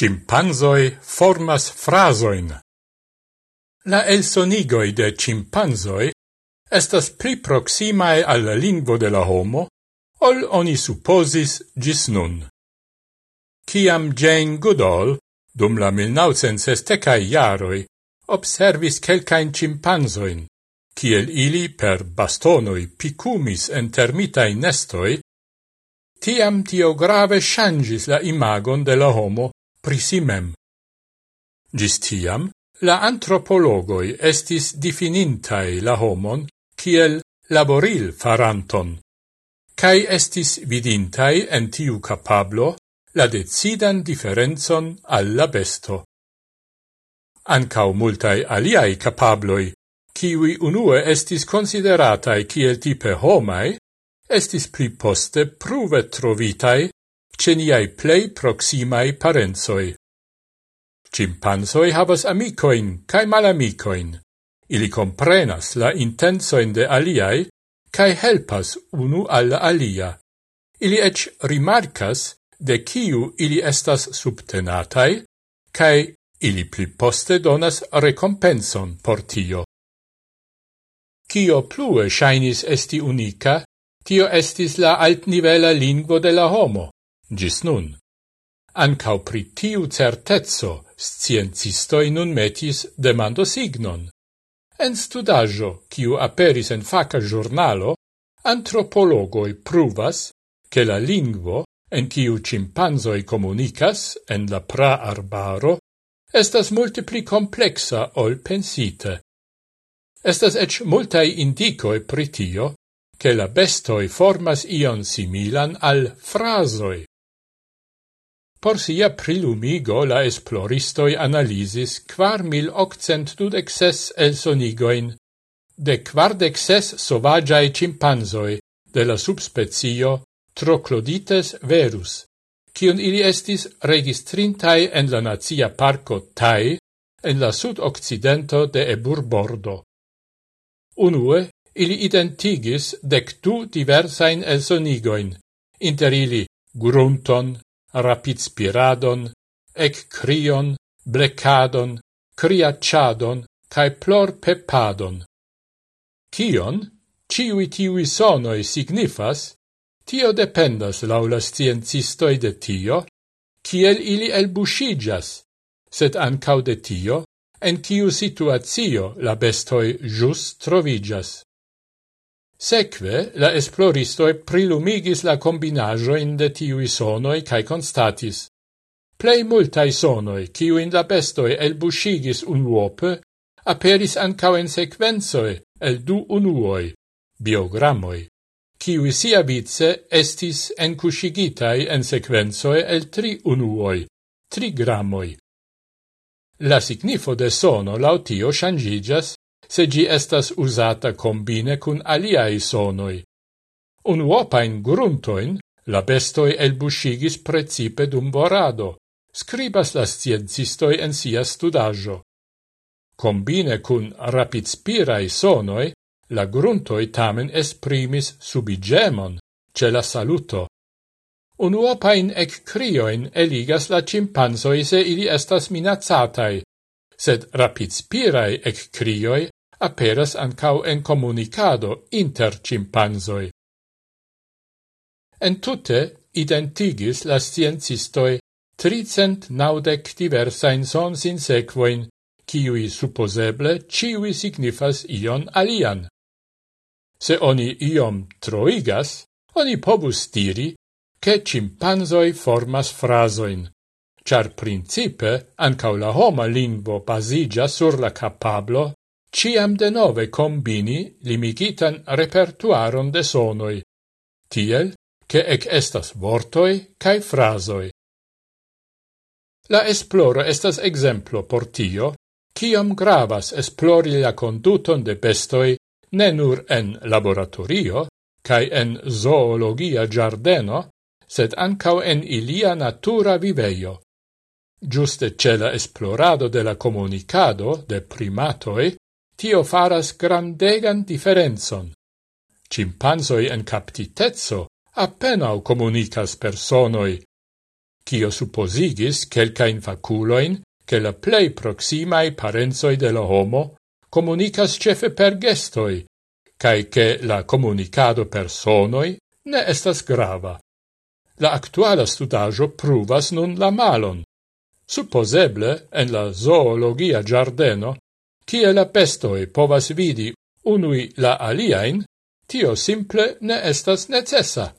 Cimpanzoi formas frasoin. La elsonigoi de cimpanzoi estas pli proximae alla lingvo de la homo, ol oni supposis gis nun. Ciam Jane Goodall, dum la 1960-cae iaroi, observis quelcaen cimpanzoin, kiel ili per bastonoi picumis en termitai nestoi, tiam tio grave changis la imagon de la homo prisimem. Gis tiam, la antropologoi estis definintai la homon kiel laboril faranton, cae estis vidintai en tiu capablo la decidan differenzon alla besto. Ancau multai aliai capabloi, kiwi unue estis consideratai kiel tipe homai, estis pli poste pruve trovitai ceniai plei proximae parenzoi. Cimpansoi havas amicoin cae malamicoin. Ili comprenas la intensoin de aliai cae helpas unu alla alia. Ili ec rimarcas de kiu ili estas subtenatai, cae ili pli poste donas recompenson por tio. Cio plue shainis esti unica, tio estis la altnivela lingvo de la homo gis nun. Ancau pri tiu certezzo sciencistoi nun metis demando signon. En studaggio, kiu aperis en faca giornalo, antropologoi pruvas che la lingvo en kiu cimpanzoi comunicas en la pra-arbaro estas multe pli complexa ol pensite. Estas ec multai indicoi pritio, che la bestoi formas ion similan al frasoi, Por sia prilumigo la esploristoi analisis quar mil octcent dudec ses elsonigoin, de quardec ses sovagiae cimpanzoi de la subspezio Troclodites verus, cion ili estis registrintai en la Nazia Parco Tai, en la sud-occidento de Eburbordo. Unue, ili identigis dec du diversain elsonigoin, inter ili grunton, rapidspiradon, eccrion, blecadon, criacciadon, cae plor pepadon. Cion, ciui tiui sonoi signifas, tio dependas laula sciencistoi de tio, kiel ili elbusigas, sed ancau de tio, en kiu situatio la bestoi jus trovigas. Seque, la esploristoe prilumigis la combinajoin de tiui sonoi cae constatis. Plei multai sonoi, ciuin la bestoi un uope, aperis ancao en sequenzoe el du unuoi, biogrammoi, ciu sia vice estis encusigitai en sequenzoe el tri unuoi, trigrammoi. La signifo de sono lautio shangigas se gi estas usata combine cun aliai sonoi. Unuopain gruntoin la bestoi elbusigis precipe dum vorado, scribas las sciencistoi en sia studaggio. Combine cun rapidspirai sonoi, la gruntoi tamen esprimis subigemon, ce la saluto. Un uopain ec crioin eligas la cimpanzoi se ili estas minazzatai, sed rapidspirai ec crioi aperas ancau en comunicado inter cimpanzoi. Entute identigis la sciencistoi tricent naudec diversain sons in sequoin, ciui supposeble ciui signifas ion alian. Se oni iom troigas, oni pobus diri che cimpanzoi formas frasoin, char principe ancau la homa lingvo basigia sur la capablo ciam denove combini limigitan repertuaron de sonoi, tiel che ec estas vortoi cae frasoi. La esploro estas exemplo por tio, ciam gravas esplori la conduton de bestoi ne nur en laboratorio, cae en zoologia giardeno, sed ancau en ilia natura viveio. Giuste ce la esplorado de la comunicado de primatoi, tio faras grandegan differenzon. Cimpanzoi en captitezzo appenao comunicas personoi, cio supposigis quelcain faculoin che la plei proximae parenzoi de la homo comunicas cefe per gestoi, cae che la comunicado personoi ne estas grava. La actuala studajo pruvas nun la malon. Supposeble, en la zoologia giardeno, Kie la pestoi povas vidi unui la aliain, tio simple ne estas necessa.